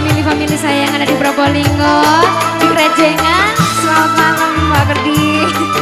family-family saya yang ada di Probolinggo, di Krejengan. Selamat malam Mbak Kerdi.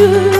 gün.